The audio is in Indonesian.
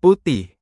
putih.